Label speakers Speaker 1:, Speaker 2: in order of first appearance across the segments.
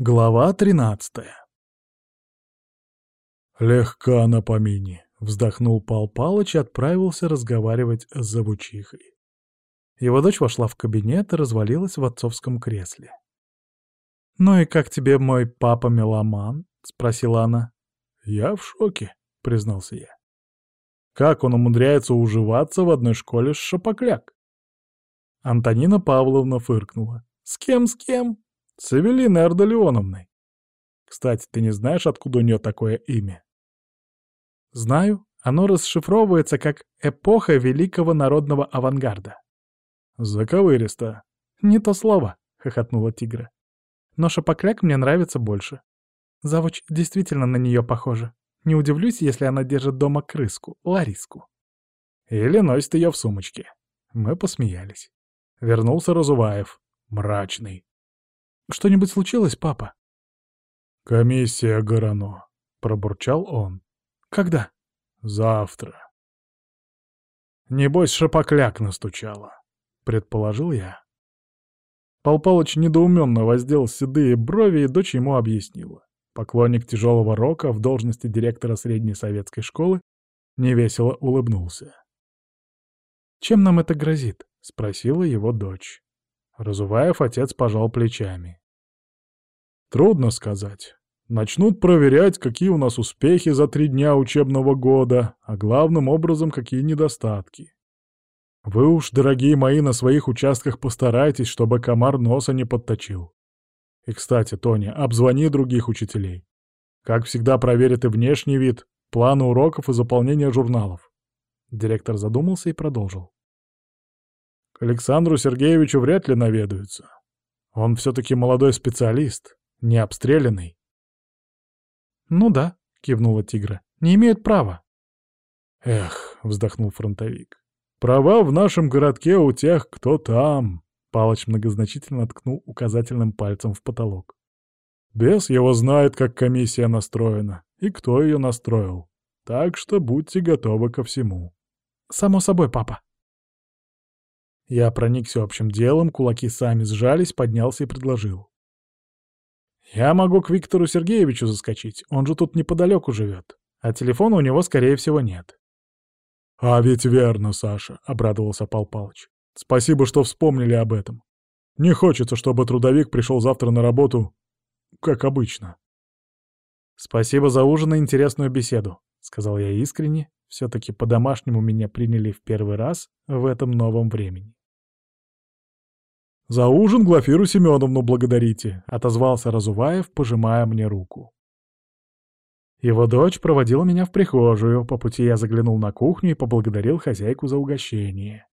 Speaker 1: Глава тринадцатая «Легка на помине», — вздохнул Пал Палыч и отправился разговаривать с завучихой. Его дочь вошла в кабинет и развалилась в отцовском кресле. «Ну и как тебе мой папа-меломан?» — спросила она. «Я в шоке», — признался я. «Как он умудряется уживаться в одной школе с Шапокляк?» Антонина Павловна фыркнула. «С кем, с кем?» «С Эвелиной. Кстати, ты не знаешь, откуда у нее такое имя?» «Знаю. Оно расшифровывается как «эпоха великого народного авангарда». «Заковыристо». «Не то слово», — хохотнула тигра. «Но шапокляк мне нравится больше. Завуч действительно на нее похожа. Не удивлюсь, если она держит дома крыску, Лариску». Или носит ее в сумочке. Мы посмеялись. Вернулся Разуваев. Мрачный. «Что-нибудь случилось, папа?» «Комиссия Горано», — пробурчал он. «Когда?» «Завтра». «Небось, шапокляк настучала», — предположил я. Пал Палыч недоуменно воздел седые брови, и дочь ему объяснила. Поклонник тяжелого рока в должности директора средней советской школы невесело улыбнулся. «Чем нам это грозит?» — спросила его дочь. Разуваев отец пожал плечами. «Трудно сказать. Начнут проверять, какие у нас успехи за три дня учебного года, а главным образом, какие недостатки. Вы уж, дорогие мои, на своих участках постарайтесь, чтобы комар носа не подточил. И, кстати, Тоня, обзвони других учителей. Как всегда, проверят и внешний вид, планы уроков и заполнение журналов. Директор задумался и продолжил. К Александру Сергеевичу вряд ли наведаются. Он все-таки молодой специалист, не обстрелянный. «Ну да», — кивнула тигра, — «не имеют права». «Эх», — вздохнул фронтовик, Права в нашем городке у тех, кто там. Палыч многозначительно ткнул указательным пальцем в потолок. Бес его знает, как комиссия настроена, и кто ее настроил. Так что будьте готовы ко всему. Само собой, папа. Я проникся общим делом, кулаки сами сжались, поднялся и предложил. Я могу к Виктору Сергеевичу заскочить, он же тут неподалеку живет, а телефона у него, скорее всего, нет. «А ведь верно, Саша», — обрадовался Пал Палыч. «Спасибо, что вспомнили об этом. Не хочется, чтобы трудовик пришел завтра на работу, как обычно». «Спасибо за ужин и интересную беседу», — сказал я искренне. Все-таки по-домашнему меня приняли в первый раз в этом новом времени. «За ужин Глафиру Семеновну благодарите», — отозвался Разуваев, пожимая мне руку. Его дочь проводила меня в прихожую, по пути я заглянул на кухню и поблагодарил хозяйку за угощение.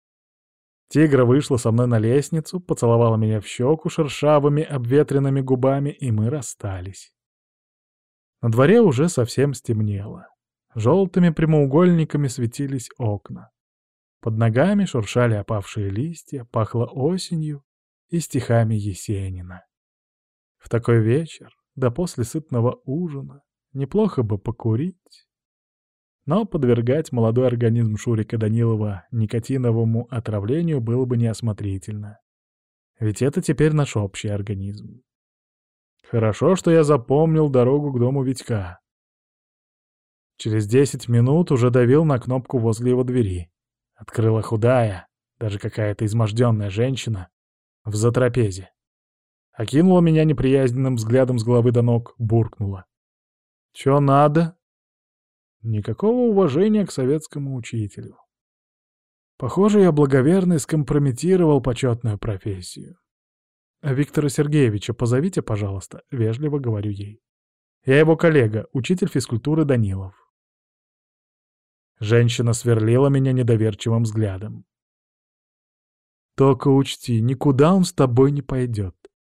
Speaker 1: Тигра вышла со мной на лестницу, поцеловала меня в щеку шершавыми обветренными губами, и мы расстались. На дворе уже совсем стемнело. Желтыми прямоугольниками светились окна. Под ногами шуршали опавшие листья, пахло осенью и стихами Есенина. В такой вечер, да после сытного ужина, Неплохо бы покурить. Но подвергать молодой организм Шурика Данилова никотиновому отравлению было бы неосмотрительно. Ведь это теперь наш общий организм. Хорошо, что я запомнил дорогу к дому Витька. Через десять минут уже давил на кнопку возле его двери. Открыла худая, даже какая-то изможденная женщина, в затрапезе. Окинула меня неприязненным взглядом с головы до ног, буркнула. Чё надо? Никакого уважения к советскому учителю. Похоже, я благоверный скомпрометировал почетную профессию. «Виктора Сергеевича позовите, пожалуйста», — вежливо говорю ей. «Я его коллега, учитель физкультуры Данилов». Женщина сверлила меня недоверчивым взглядом. «Только учти, никуда он с тобой не пойдет.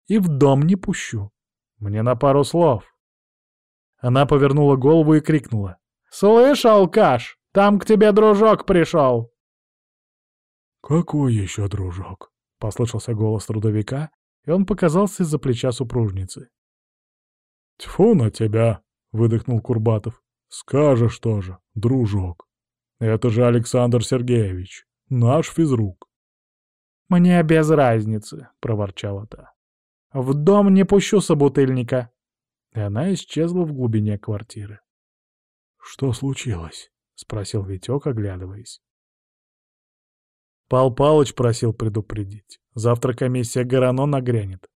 Speaker 1: И в дом не пущу. Мне на пару слов». Она повернула голову и крикнула. «Слышь, алкаш, там к тебе дружок пришел!»
Speaker 2: «Какой еще дружок?» — послышался голос трудовика, и он показался из-за плеча супружницы. «Тьфу на тебя!» — выдохнул Курбатов. «Скажешь тоже, дружок. Это же Александр Сергеевич, наш физрук».
Speaker 1: «Мне без разницы», — проворчала та. В дом не пущу собутыльника!» И она исчезла в глубине квартиры.
Speaker 2: «Что случилось?» — спросил Витек, оглядываясь.
Speaker 1: Пал Палыч просил предупредить. Завтра комиссия Гарано нагрянет.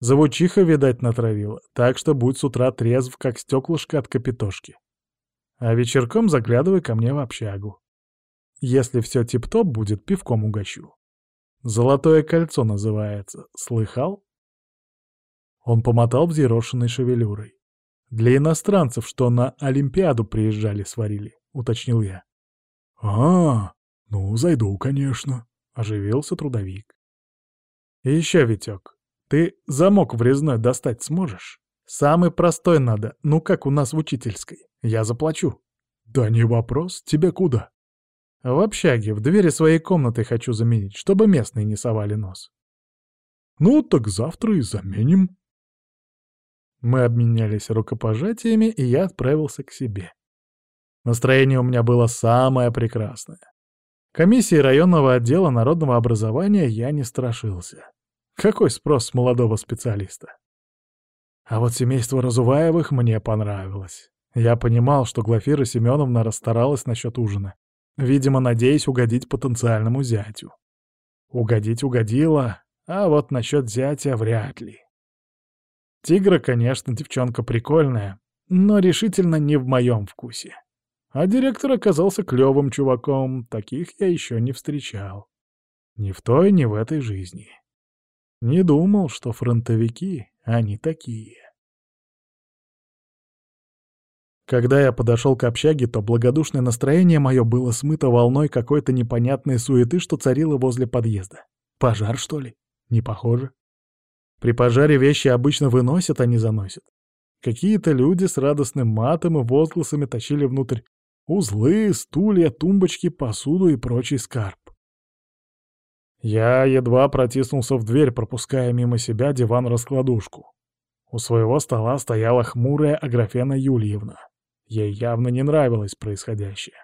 Speaker 1: Завучиха, видать, натравила, так что будь с утра трезв, как стеклышко от капитошки. А вечерком заглядывай ко мне в общагу. Если все тип-топ будет, пивком угощу. Золотое кольцо называется. Слыхал? Он помотал взъерошенной шевелюрой. Для иностранцев, что на Олимпиаду приезжали, сварили, уточнил я.
Speaker 2: А, «Ну, зайду, конечно», — оживился трудовик.
Speaker 1: «И еще, Витек, ты замок врезной достать сможешь? Самый простой надо, ну как у нас в учительской. Я заплачу».
Speaker 2: «Да не вопрос, тебе куда?»
Speaker 1: «В общаге, в двери своей комнаты хочу заменить, чтобы местные не совали нос».
Speaker 2: «Ну, так завтра и заменим».
Speaker 1: Мы обменялись рукопожатиями, и я отправился к себе. Настроение у меня было самое прекрасное. Комиссии районного отдела народного образования я не страшился. Какой спрос молодого специалиста? А вот семейство Разуваевых мне понравилось. Я понимал, что Глафира Семеновна расстаралась насчет ужина, видимо, надеясь угодить потенциальному зятю. Угодить угодила, а вот насчет зятя вряд ли. Тигра, конечно, девчонка прикольная, но решительно не в моем вкусе. А директор оказался клёвым чуваком, таких я еще не встречал. Ни в той, ни в этой жизни. Не думал, что фронтовики, они такие. Когда я подошел к общаге, то благодушное настроение мое было смыто волной какой-то непонятной суеты, что царило возле подъезда. Пожар, что ли? Не похоже. При пожаре вещи обычно выносят, а не заносят. Какие-то люди с радостным матом и возгласами тащили внутрь Узлы, стулья, тумбочки, посуду и прочий скарб. Я едва протиснулся в дверь, пропуская мимо себя диван-раскладушку. У своего стола стояла хмурая Аграфена Юльевна. Ей явно не нравилось происходящее.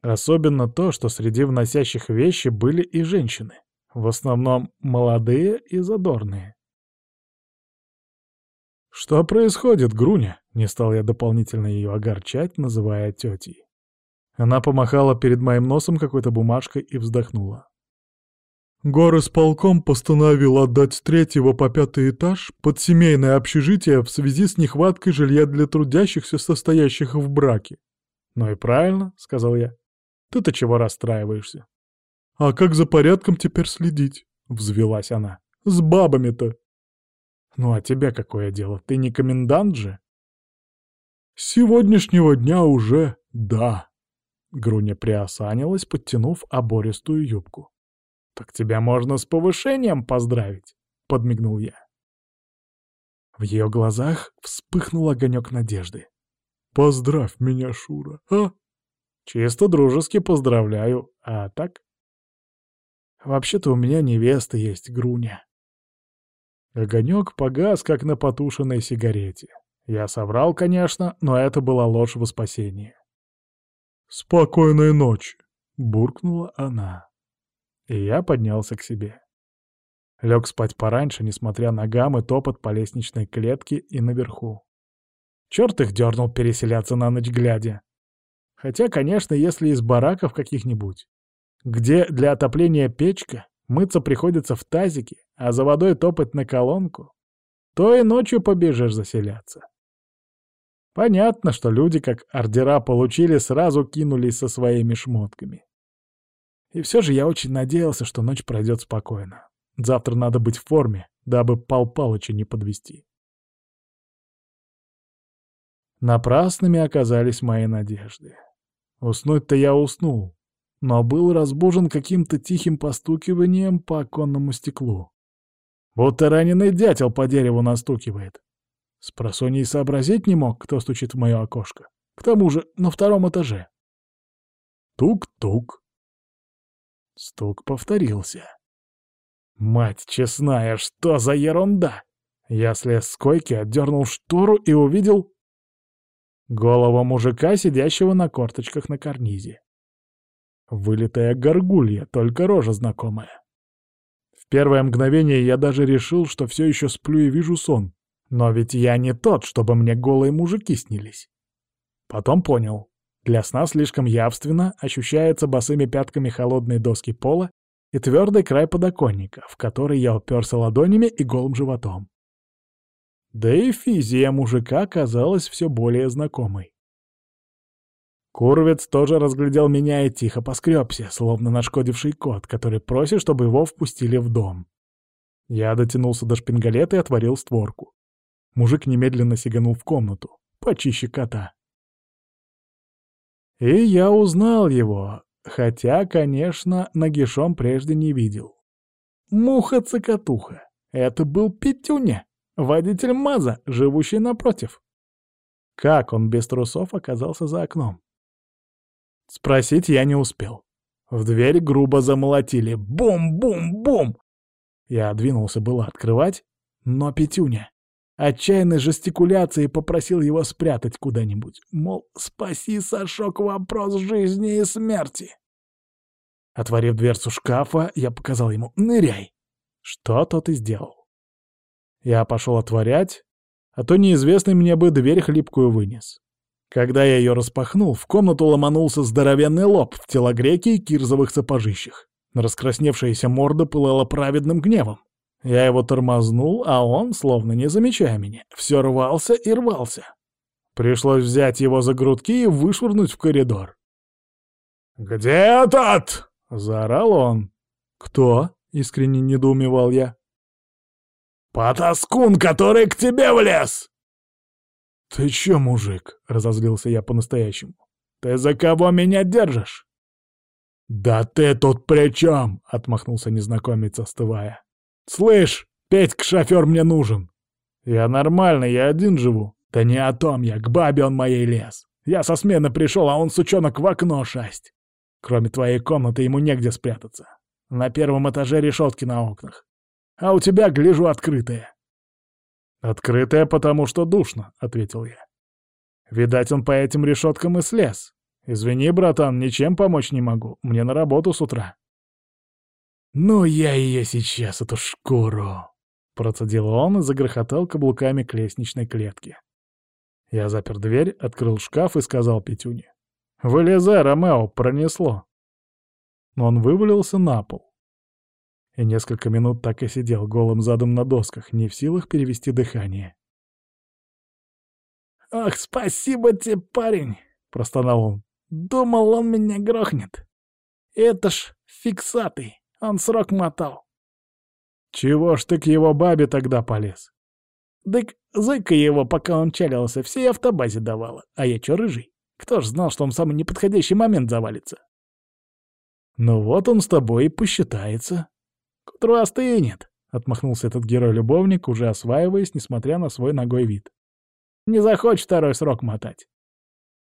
Speaker 1: Особенно то, что среди вносящих вещи были и женщины. В основном молодые и задорные. «Что происходит, Груня?» — не стал я дополнительно ее огорчать, называя тетей. Она помахала перед моим носом какой-то бумажкой и вздохнула.
Speaker 2: Горосполком постановил отдать с третьего по пятый этаж под семейное общежитие в связи с нехваткой жилья для трудящихся, состоящих в браке.
Speaker 1: «Ну и правильно», — сказал я. «Ты-то чего расстраиваешься?»
Speaker 2: «А как за порядком теперь следить?» — взвелась она. «С бабами-то!»
Speaker 1: «Ну а тебе какое дело? Ты не комендант же?»
Speaker 2: «С сегодняшнего дня уже да».
Speaker 1: Груня приосанилась, подтянув обористую юбку. «Так тебя можно с повышением поздравить», — подмигнул я. В ее глазах вспыхнул огонек надежды.
Speaker 2: «Поздравь меня, Шура, а?»
Speaker 1: «Чисто дружески поздравляю, а так?» «Вообще-то у меня невеста есть, Груня», Огонек погас, как на потушенной сигарете. Я соврал, конечно, но это была ложь во спасение.
Speaker 2: «Спокойной ночи!»
Speaker 1: — буркнула она. И я поднялся к себе. Лег спать пораньше, несмотря на гам и топот по лестничной клетке и наверху. Черт их дернул переселяться на ночь глядя. Хотя, конечно, если из бараков каких-нибудь, где для отопления печка, мыться приходится в тазике, а за водой топать на колонку, то и ночью побежишь заселяться. Понятно, что люди, как ордера получили, сразу кинулись со своими шмотками. И все же я очень надеялся, что ночь пройдет спокойно. Завтра надо быть в форме, дабы Пал Палыча не подвести. Напрасными оказались мои надежды. Уснуть-то я уснул, но был разбужен каким-то тихим постукиванием по оконному стеклу. Будто раненый дятел по дереву настукивает. Спросонья сообразить не мог, кто стучит в мое окошко. К тому же на втором этаже. Тук-тук. Стук повторился. Мать честная, что за ерунда? Я слез с койки, отдернул штору и увидел голову мужика, сидящего на корточках на карнизе. Вылитая горгулья, только рожа знакомая. первое мгновение я даже решил, что все еще сплю и вижу сон. Но ведь я не тот, чтобы мне голые мужики снились. Потом понял. Для сна слишком явственно ощущается босыми пятками холодные доски пола и твердый край подоконника, в который я уперся ладонями и голым животом. Да и физия мужика казалась все более знакомой. Курвец тоже разглядел меня и тихо поскребся, словно нашкодивший кот, который просит, чтобы его впустили в дом. Я дотянулся до шпингалета и отворил створку. Мужик немедленно сиганул в комнату, почище кота. И я узнал его, хотя, конечно, нагишом прежде не видел. Муха-цокотуха. Это был Петюня, водитель МАЗа, живущий напротив. Как он без трусов оказался за окном? Спросить я не успел. В дверь грубо замолотили. Бум-бум-бум! Я двинулся было открывать, но Петюня отчаянной жестикуляцией попросил его спрятать куда-нибудь. Мол, спаси, Сашок, вопрос жизни и смерти. Отворив дверцу шкафа, я показал ему «ныряй». Что тот и сделал. Я пошел отворять, а то неизвестный мне бы дверь хлипкую вынес. Когда я ее распахнул, в комнату ломанулся здоровенный лоб в телогреке и кирзовых сапожищах. Раскрасневшаяся морда пылала праведным гневом. Я его тормознул, а он, словно не замечая меня, все рвался и рвался. Пришлось взять его за грудки и вышвырнуть в коридор. «Где этот?» — заорал он. «Кто?» — искренне недоумевал я. «Потаскун, который к тебе влез!» «Ты чё, мужик?» — разозлился я по-настоящему. «Ты за кого меня держишь?» «Да ты тут при чем?» — отмахнулся незнакомец, остывая. «Слышь, Петька-шофер мне нужен!» «Я нормально, я один живу». «Да не о том я, к бабе он моей лез. Я со смены пришел, а он, сучонок, в окно шасть. Кроме твоей комнаты ему негде спрятаться. На первом этаже решетки на окнах. А у тебя, гляжу, открытые. «Открытая, потому что душно», — ответил я. «Видать, он по этим решеткам и слез. Извини, братан, ничем помочь не могу. Мне на работу с утра». «Ну, я ее сейчас, эту шкуру!» — процедил он и загрохотал каблуками к лестничной клетке. Я запер дверь, открыл шкаф и сказал Петюне. «Вылезай, Ромео, пронесло!» Но он вывалился на пол и несколько минут так и сидел голым задом на досках, не в силах перевести дыхание. «Ах, спасибо тебе, парень!» — простонал он. «Думал, он меня грохнет. Это ж фиксатый, он срок мотал». «Чего ж ты к его бабе тогда полез?» «Дык, зыка его, пока он чалился, всей автобазе давала. А я чё, рыжий? Кто ж знал, что он в самый неподходящий момент завалится?» «Ну вот он с тобой и посчитается», «К утру остынет», — отмахнулся этот герой-любовник, уже осваиваясь, несмотря на свой ногой вид. «Не захочешь второй срок мотать.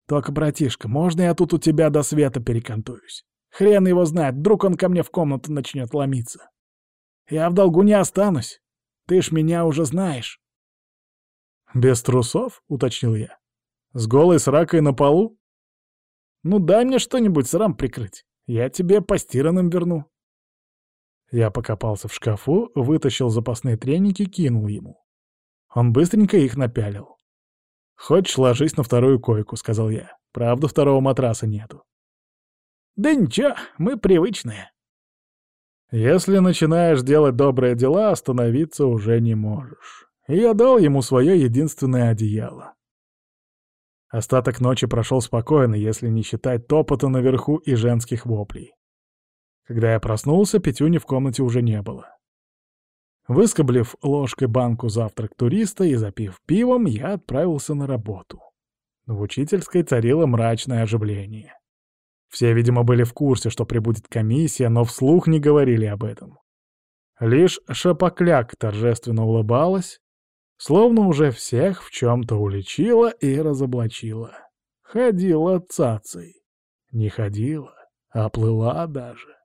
Speaker 1: Только, братишка, можно я тут у тебя до света перекантуюсь? Хрен его знает, вдруг он ко мне в комнату начнет ломиться. Я в долгу не останусь. Ты ж меня уже знаешь». «Без трусов?» — уточнил я. «С голой сракой на полу?» «Ну дай мне что-нибудь срам прикрыть. Я тебе постиранным верну». Я покопался в шкафу, вытащил запасные треники, кинул ему. Он быстренько их напялил. «Хочешь, ложись на вторую койку», — сказал я. «Правда, второго матраса нету». «Да ничего, мы привычные». «Если начинаешь делать добрые дела, остановиться уже не можешь». И я дал ему свое единственное одеяло. Остаток ночи прошел спокойно, если не считать топота наверху и женских воплей. Когда я проснулся, Петюни в комнате уже не было. Выскоблив ложкой банку завтрак туриста и запив пивом, я отправился на работу. В учительской царило мрачное оживление. Все, видимо, были в курсе, что прибудет комиссия, но вслух не говорили об этом. Лишь Шапокляк торжественно улыбалась, словно уже всех в чем-то уличила и разоблачила. Ходила цацей. Не ходила, а плыла даже.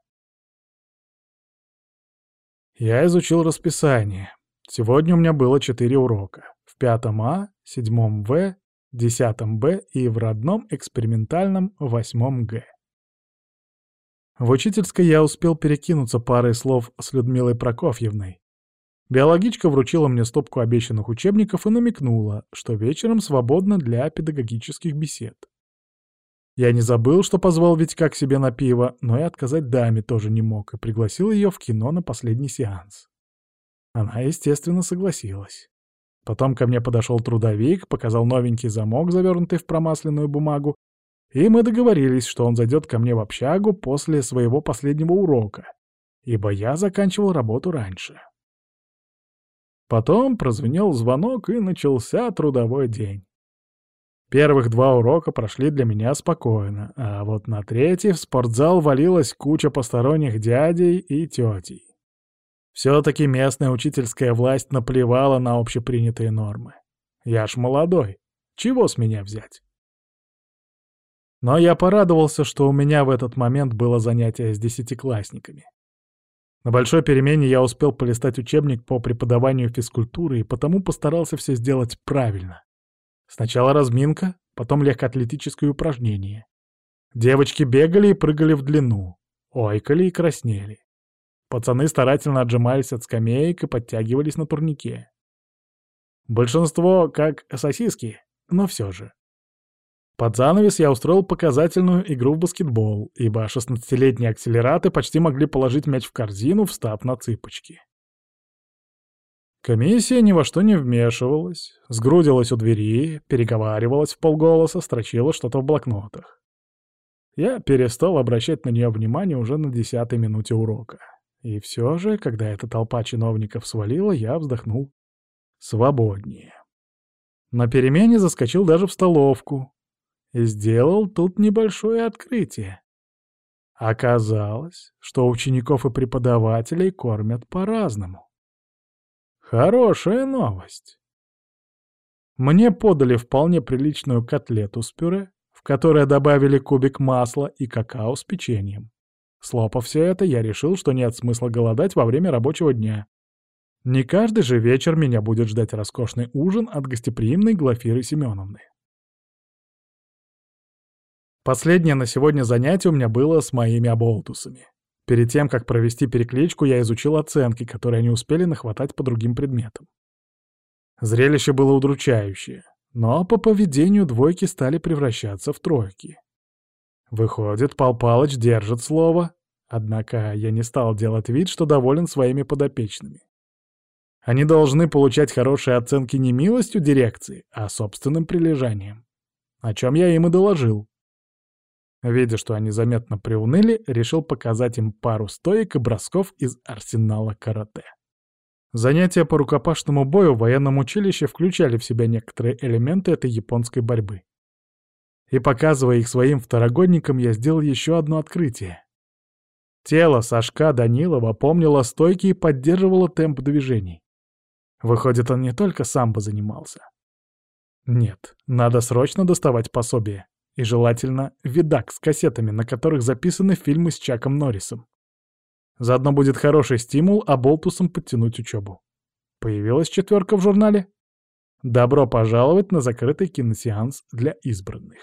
Speaker 1: Я изучил расписание. Сегодня у меня было четыре урока. В пятом А, седьмом В, десятом Б и в родном экспериментальном восьмом Г. В учительской я успел перекинуться парой слов с Людмилой Прокофьевной. Биологичка вручила мне стопку обещанных учебников и намекнула, что вечером свободно для педагогических бесед. Я не забыл, что позвал Витька к себе на пиво, но и отказать даме тоже не мог, и пригласил ее в кино на последний сеанс. Она, естественно, согласилась. Потом ко мне подошел трудовик, показал новенький замок, завернутый в промасленную бумагу, и мы договорились, что он зайдет ко мне в общагу после своего последнего урока, ибо я заканчивал работу раньше. Потом прозвенел звонок, и начался трудовой день. Первых два урока прошли для меня спокойно, а вот на третий в спортзал валилась куча посторонних дядей и тетей. Все-таки местная учительская власть наплевала на общепринятые нормы. Я ж молодой, чего с меня взять? Но я порадовался, что у меня в этот момент было занятие с десятиклассниками. На большой перемене я успел полистать учебник по преподаванию физкультуры и потому постарался все сделать правильно. Сначала разминка, потом легкоатлетическое упражнение. Девочки бегали и прыгали в длину, ойкали и краснели. Пацаны старательно отжимались от скамеек и подтягивались на турнике. Большинство как сосиски, но все же. Под занавес я устроил показательную игру в баскетбол, ибо 16-летние акселераты почти могли положить мяч в корзину, встав на цыпочки. Комиссия ни во что не вмешивалась, сгрудилась у двери, переговаривалась в полголоса, строчила что-то в блокнотах. Я перестал обращать на нее внимание уже на десятой минуте урока. И все же, когда эта толпа чиновников свалила, я вздохнул свободнее. На перемене заскочил даже в столовку сделал тут небольшое открытие. Оказалось, что учеников и преподавателей кормят по-разному. Хорошая новость. Мне подали вполне приличную котлету с пюре, в которое добавили кубик масла и какао с печеньем. Слопав все это, я решил, что нет смысла голодать во время рабочего дня. Не каждый же вечер меня будет ждать роскошный ужин от гостеприимной Глафиры Семеновны. Последнее на сегодня занятие у меня было с моими оболтусами. Перед тем, как провести перекличку, я изучил оценки, которые они успели нахватать по другим предметам. Зрелище было удручающее, но по поведению двойки стали превращаться в тройки. Выходит, Пал Палыч держит слово, однако я не стал делать вид, что доволен своими подопечными. Они должны получать хорошие оценки не милостью дирекции, а собственным прилежанием. О чем я им и доложил. Видя, что они заметно приуныли, решил показать им пару стоек и бросков из арсенала карате. Занятия по рукопашному бою в военном училище включали в себя некоторые элементы этой японской борьбы. И показывая их своим второгодникам, я сделал еще одно открытие. Тело Сашка Данилова помнило стойки и поддерживало темп движений. Выходит, он не только самбо занимался. Нет, надо срочно доставать пособие. И желательно видак с кассетами, на которых записаны фильмы с Чаком Норрисом. Заодно будет хороший стимул оболтусом подтянуть учебу. Появилась четверка в журнале? Добро пожаловать на закрытый киносеанс для избранных.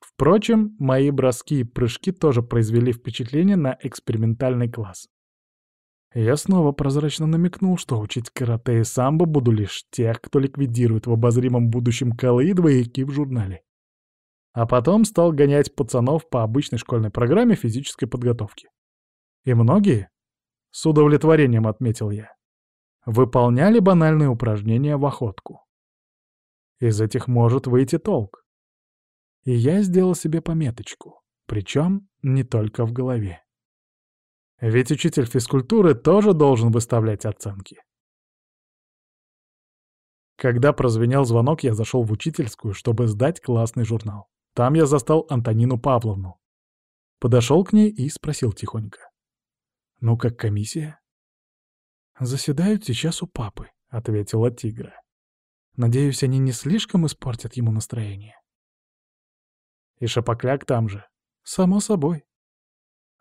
Speaker 1: Впрочем, мои броски и прыжки тоже произвели впечатление на экспериментальный класс. Я снова прозрачно намекнул, что учить карате и самбо буду лишь тех, кто ликвидирует в обозримом будущем колы и двояки в журнале а потом стал гонять пацанов по обычной школьной программе физической подготовки. И многие, с удовлетворением отметил я, выполняли банальные упражнения в охотку. Из этих может выйти толк. И я сделал себе пометочку, причем не только в голове. Ведь учитель физкультуры тоже должен выставлять оценки. Когда прозвенел звонок, я зашел в учительскую, чтобы сдать классный журнал. Там я застал Антонину Павловну. Подошел к ней и спросил тихонько. «Ну, как комиссия?» «Заседают сейчас у папы», — ответила тигра. «Надеюсь, они не слишком испортят ему настроение». «И Шапокляк там же?» «Само собой».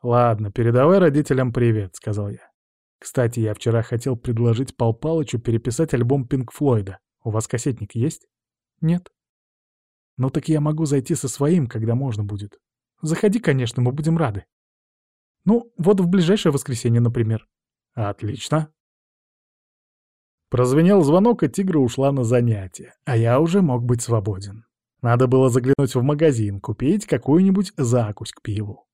Speaker 1: «Ладно, передавай родителям привет», — сказал я. «Кстати, я вчера хотел предложить Пал Палычу переписать альбом Пинк Флойда. У вас кассетник есть?» «Нет». «Ну так я могу зайти со своим, когда можно будет». Заходи, конечно, мы будем рады. Ну, вот в ближайшее воскресенье, например.
Speaker 2: Отлично. Прозвенел звонок, и тигра ушла на занятие, а я уже мог быть свободен. Надо было заглянуть в магазин, купить какую-нибудь закусь к пиву.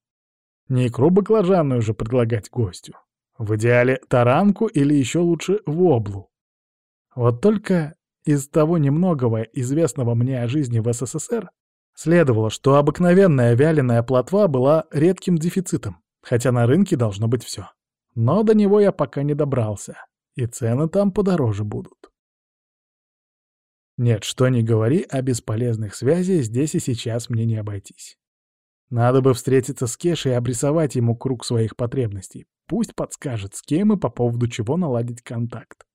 Speaker 2: Не икру баклажанную же предлагать гостю. В идеале таранку или еще лучше воблу. Вот только из того немногого, известного мне о жизни в СССР, следовало, что обыкновенная вяленая плотва была редким дефицитом, хотя на рынке должно быть все. Но до него я пока не добрался и цены там подороже будут. Нет, что ни говори, а бесполезных связей здесь и сейчас мне не обойтись. Надо бы встретиться с Кешей и обрисовать ему круг своих потребностей. Пусть подскажет, с кем и по поводу чего наладить контакт.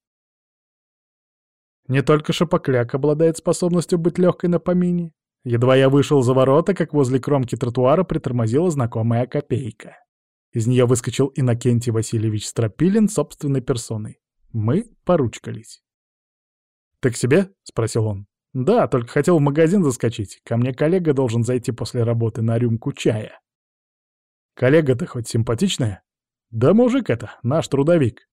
Speaker 2: Не только Шапокляк обладает способностью быть легкой на помине. Едва я вышел за ворота, как возле кромки тротуара притормозила знакомая копейка. Из нее выскочил Иннокентий Васильевич Стропилин собственной персоной. Мы поручкались. «Ты к себе?» — спросил он. «Да, только хотел в магазин заскочить. Ко мне коллега должен зайти после работы на рюмку чая». «Коллега-то хоть симпатичная?» «Да мужик это, наш трудовик».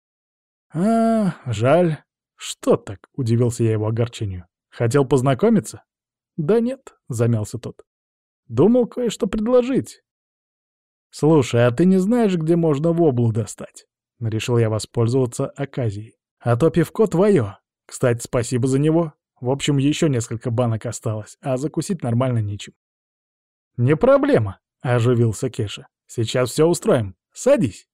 Speaker 2: «А, жаль. Что так?» — удивился я его огорчению. «Хотел познакомиться?» «Да нет», — замялся тот. «Думал кое-что предложить». «Слушай, а ты не знаешь, где можно воблу достать?» Решил я воспользоваться оказией. А то пивко твое. Кстати, спасибо за него. В общем, еще несколько банок осталось, а закусить нормально нечем. «Не проблема», — оживился Кеша. «Сейчас все устроим. Садись».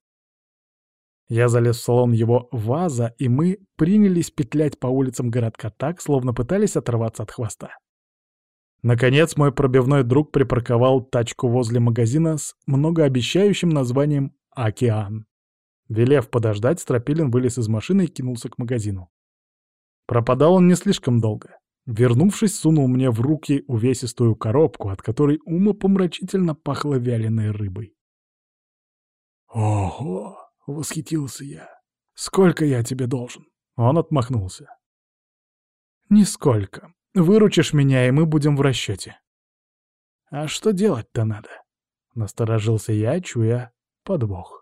Speaker 2: Я залез в салон его ваза, и мы принялись петлять по улицам городка так, словно пытались оторваться от хвоста. Наконец, мой пробивной друг припарковал тачку возле магазина с многообещающим названием «Океан». Велев подождать, Стропилин вылез из машины и кинулся к магазину. Пропадал он не слишком долго. Вернувшись, сунул мне в руки увесистую коробку, от которой умопомрачительно пахло вяленой рыбой. «Ого!» — восхитился я. «Сколько я тебе должен?» Он отмахнулся. «Нисколько. Выручишь меня, и мы будем в расчете». «А что делать-то надо?» — насторожился я, чуя подвох.